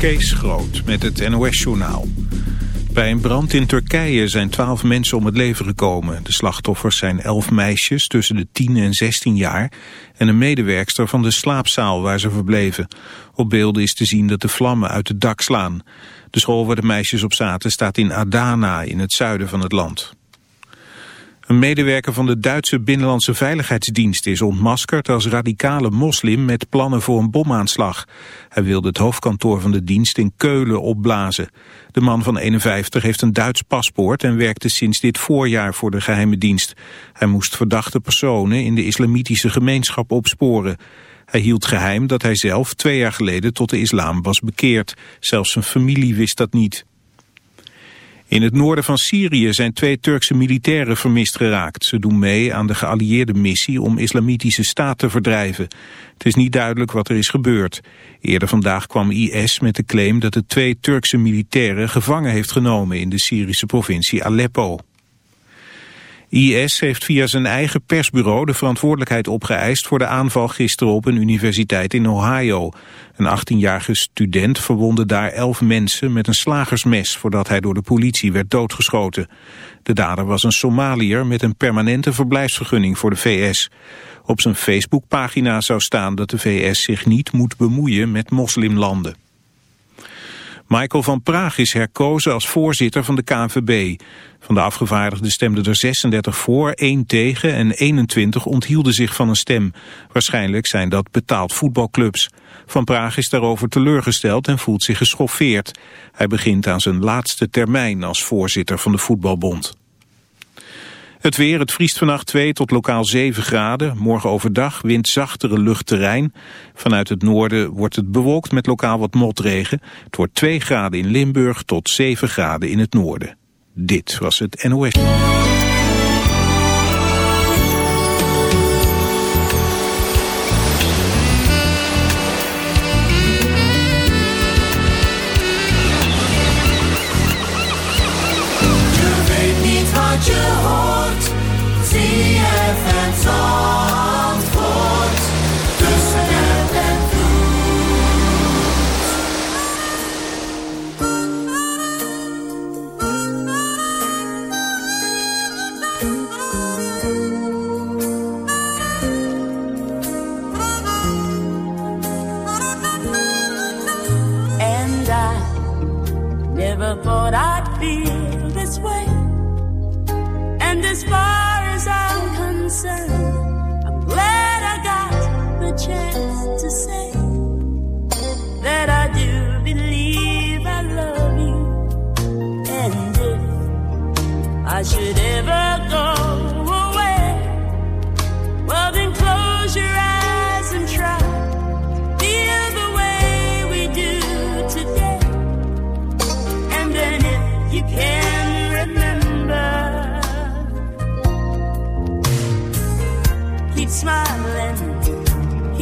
Kees Groot met het NOS-journaal. Bij een brand in Turkije zijn twaalf mensen om het leven gekomen. De slachtoffers zijn elf meisjes tussen de 10 en 16 jaar... en een medewerkster van de slaapzaal waar ze verbleven. Op beelden is te zien dat de vlammen uit het dak slaan. De school waar de meisjes op zaten staat in Adana in het zuiden van het land. Een medewerker van de Duitse Binnenlandse Veiligheidsdienst is ontmaskerd als radicale moslim met plannen voor een bomaanslag. Hij wilde het hoofdkantoor van de dienst in Keulen opblazen. De man van 51 heeft een Duits paspoort en werkte sinds dit voorjaar voor de geheime dienst. Hij moest verdachte personen in de islamitische gemeenschap opsporen. Hij hield geheim dat hij zelf twee jaar geleden tot de islam was bekeerd. Zelfs zijn familie wist dat niet. In het noorden van Syrië zijn twee Turkse militairen vermist geraakt. Ze doen mee aan de geallieerde missie om islamitische staat te verdrijven. Het is niet duidelijk wat er is gebeurd. Eerder vandaag kwam IS met de claim dat het twee Turkse militairen gevangen heeft genomen in de Syrische provincie Aleppo. IS heeft via zijn eigen persbureau de verantwoordelijkheid opgeëist voor de aanval gisteren op een universiteit in Ohio. Een 18-jarige student verwonde daar elf mensen met een slagersmes voordat hij door de politie werd doodgeschoten. De dader was een Somaliër met een permanente verblijfsvergunning voor de VS. Op zijn Facebookpagina zou staan dat de VS zich niet moet bemoeien met moslimlanden. Michael van Praag is herkozen als voorzitter van de KNVB. Van de afgevaardigden stemden er 36 voor, 1 tegen en 21 onthielden zich van een stem. Waarschijnlijk zijn dat betaald voetbalclubs. Van Praag is daarover teleurgesteld en voelt zich geschoffeerd. Hij begint aan zijn laatste termijn als voorzitter van de voetbalbond. Het weer, het vriest vannacht 2 tot lokaal 7 graden. Morgen overdag wind zachtere luchtterrein. Vanuit het noorden wordt het bewolkt met lokaal wat motregen. Het wordt 2 graden in Limburg tot 7 graden in het noorden. Dit was het NOS. far as I'm concerned, I'm glad I got the chance to say that I do believe I love you. And if I should ever go.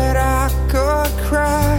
that I could cry.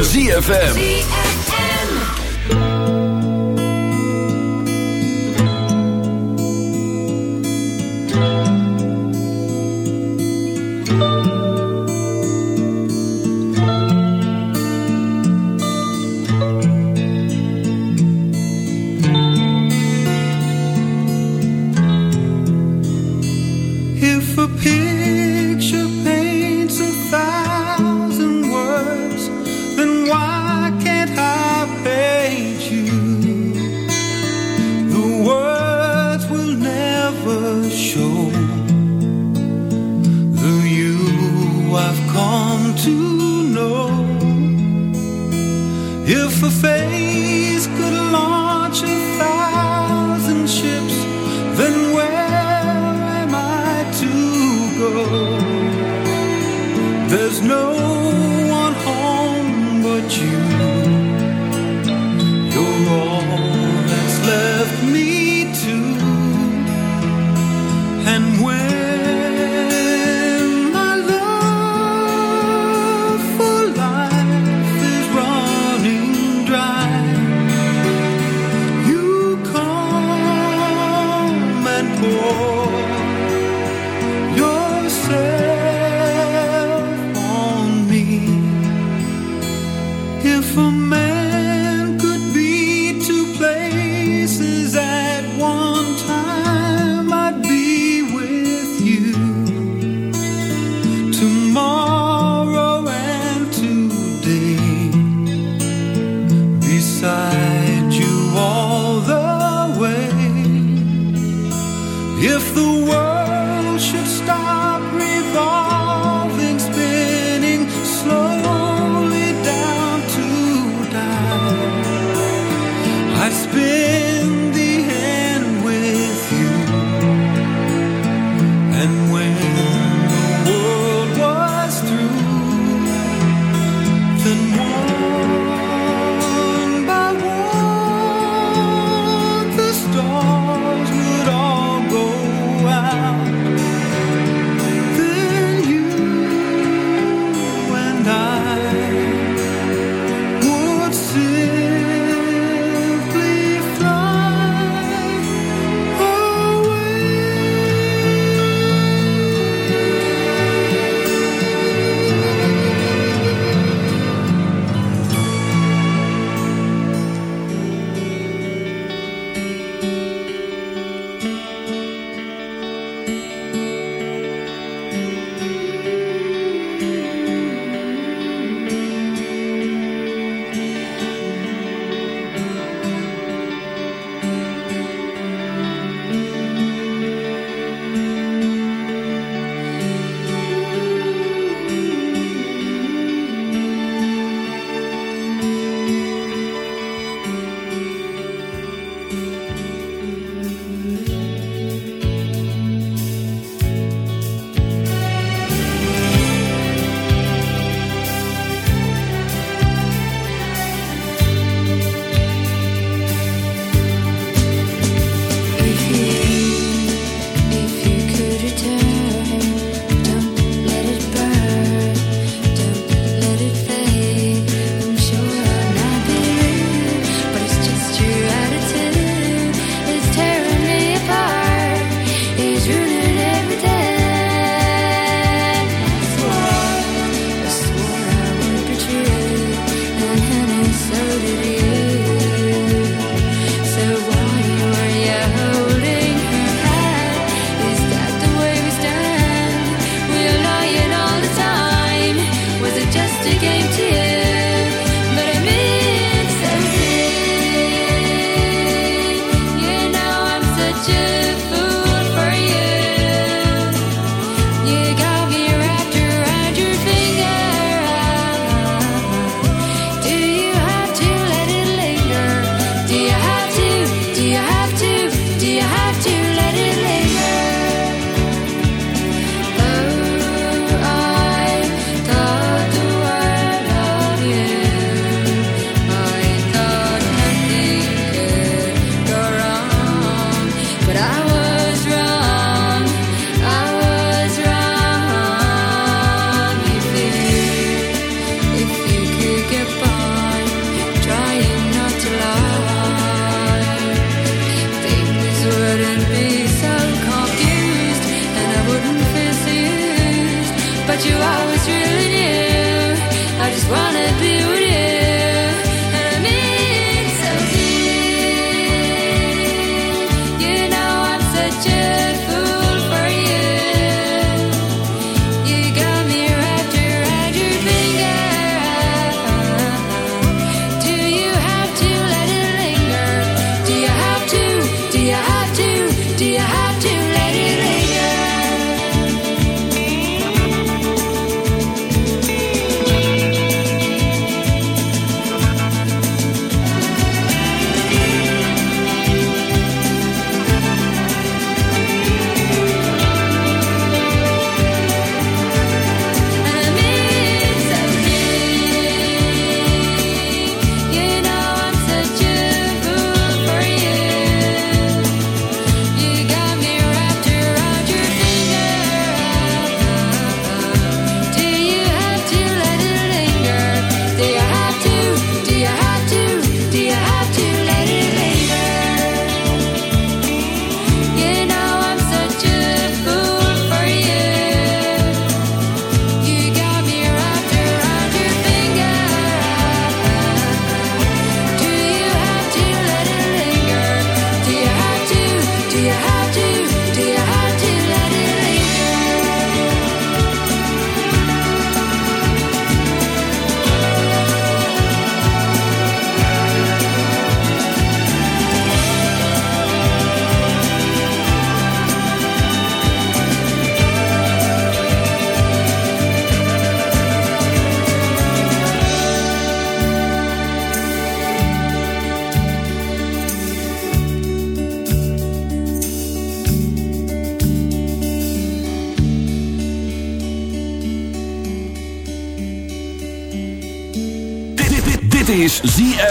I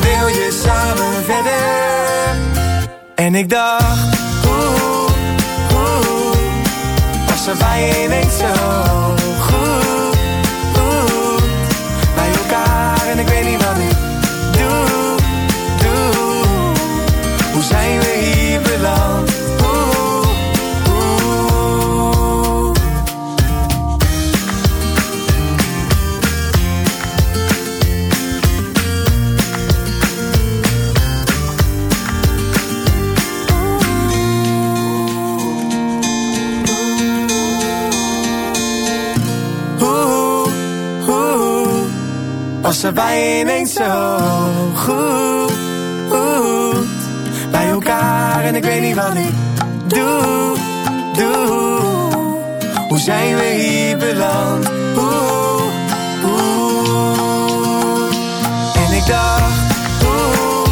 Wil je samen verder? En ik dacht, oeh, oeh, was er bij zo er bij ineens zo goed, Bij elkaar en ik weet niet wat ik doe, doe. Hoe zijn we hier beland? Oeh, oeh. En ik dacht, oeh,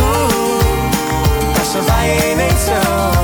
oeh. Was er bij ineens zo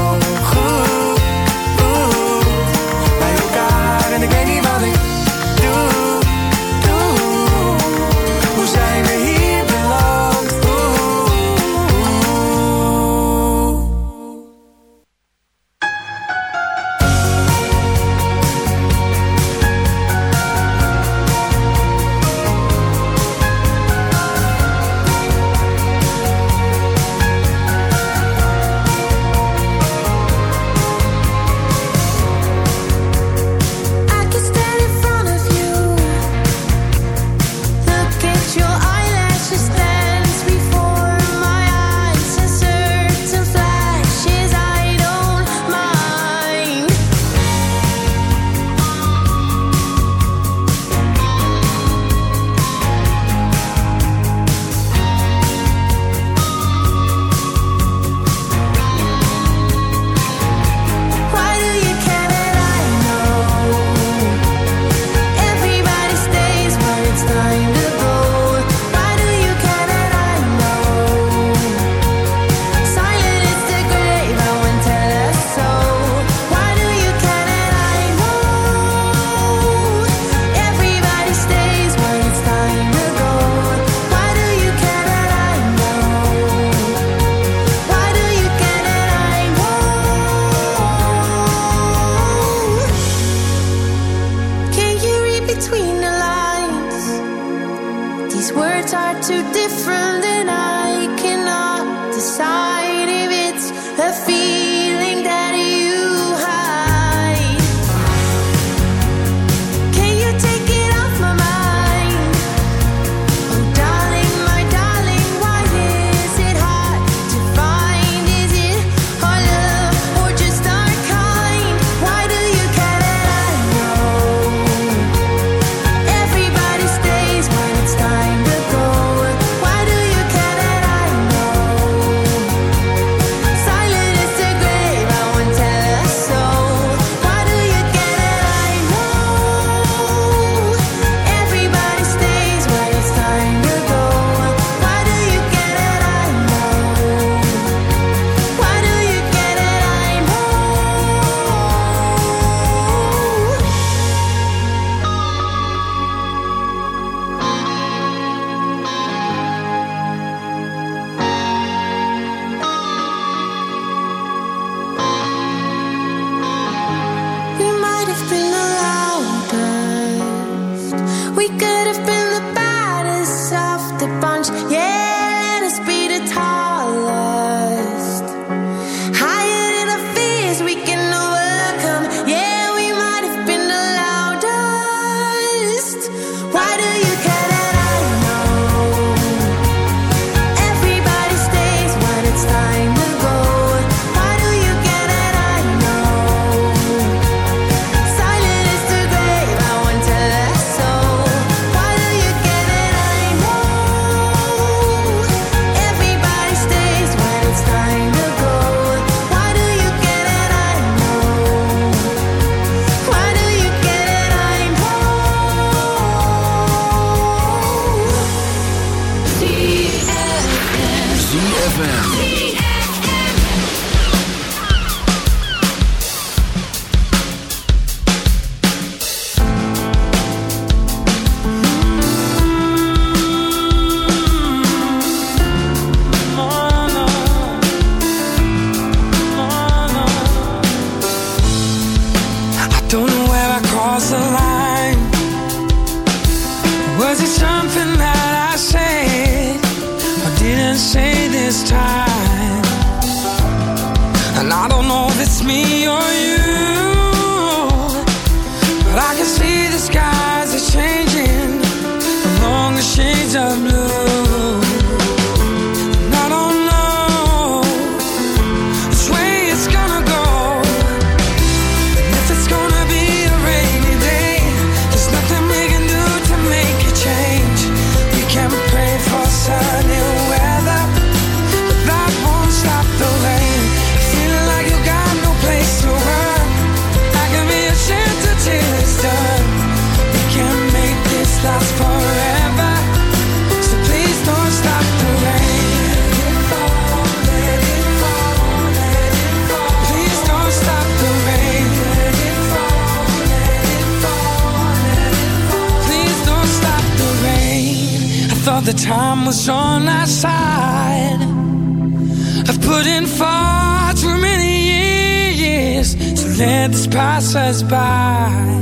pass us by.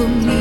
for me.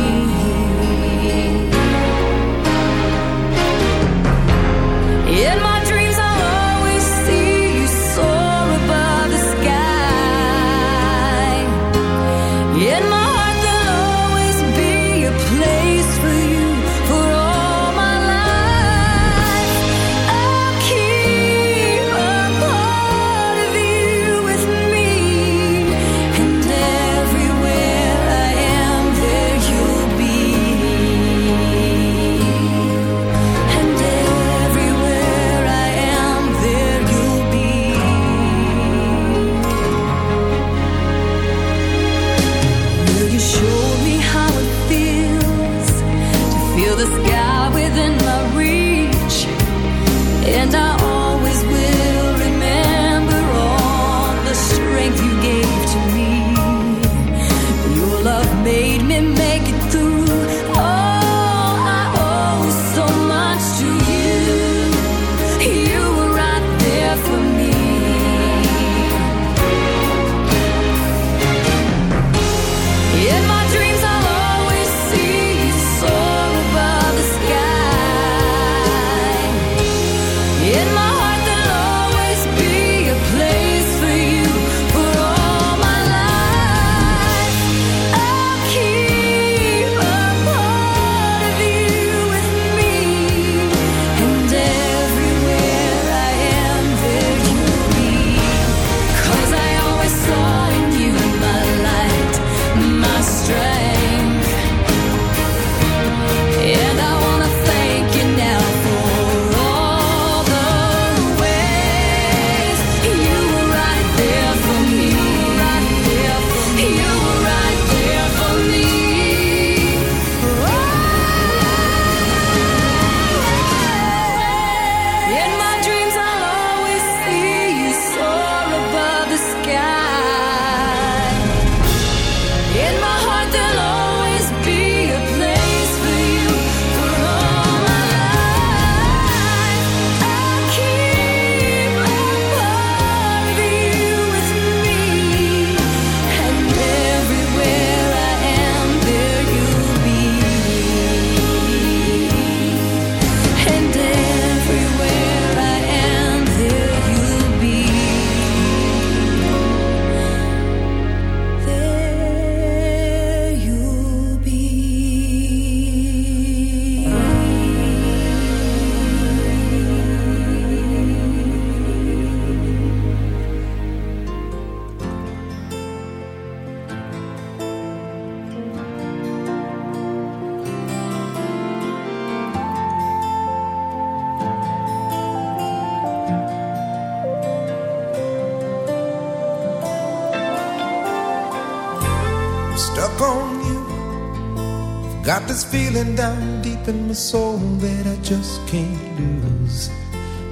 down deep in my soul that I just can't lose.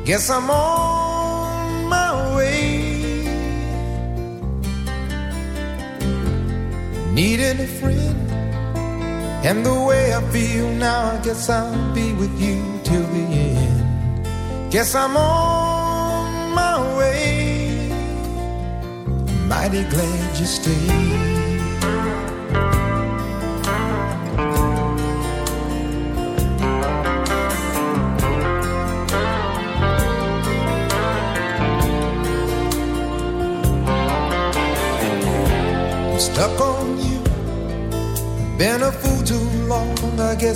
Guess I'm on my way. Needed a friend, and the way I feel now, I guess I'll be with you till the end. Guess I'm on my way. Mighty glad you stayed.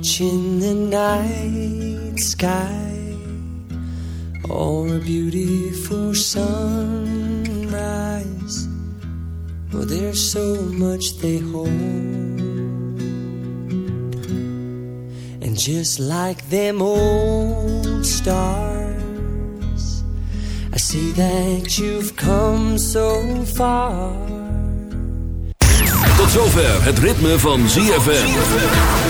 Watching the night sky or a beautiful sunrise. Oh, there's so much they hold. And just like them old stars, I see that you've come so far. Tot zover het ritme van ZFM.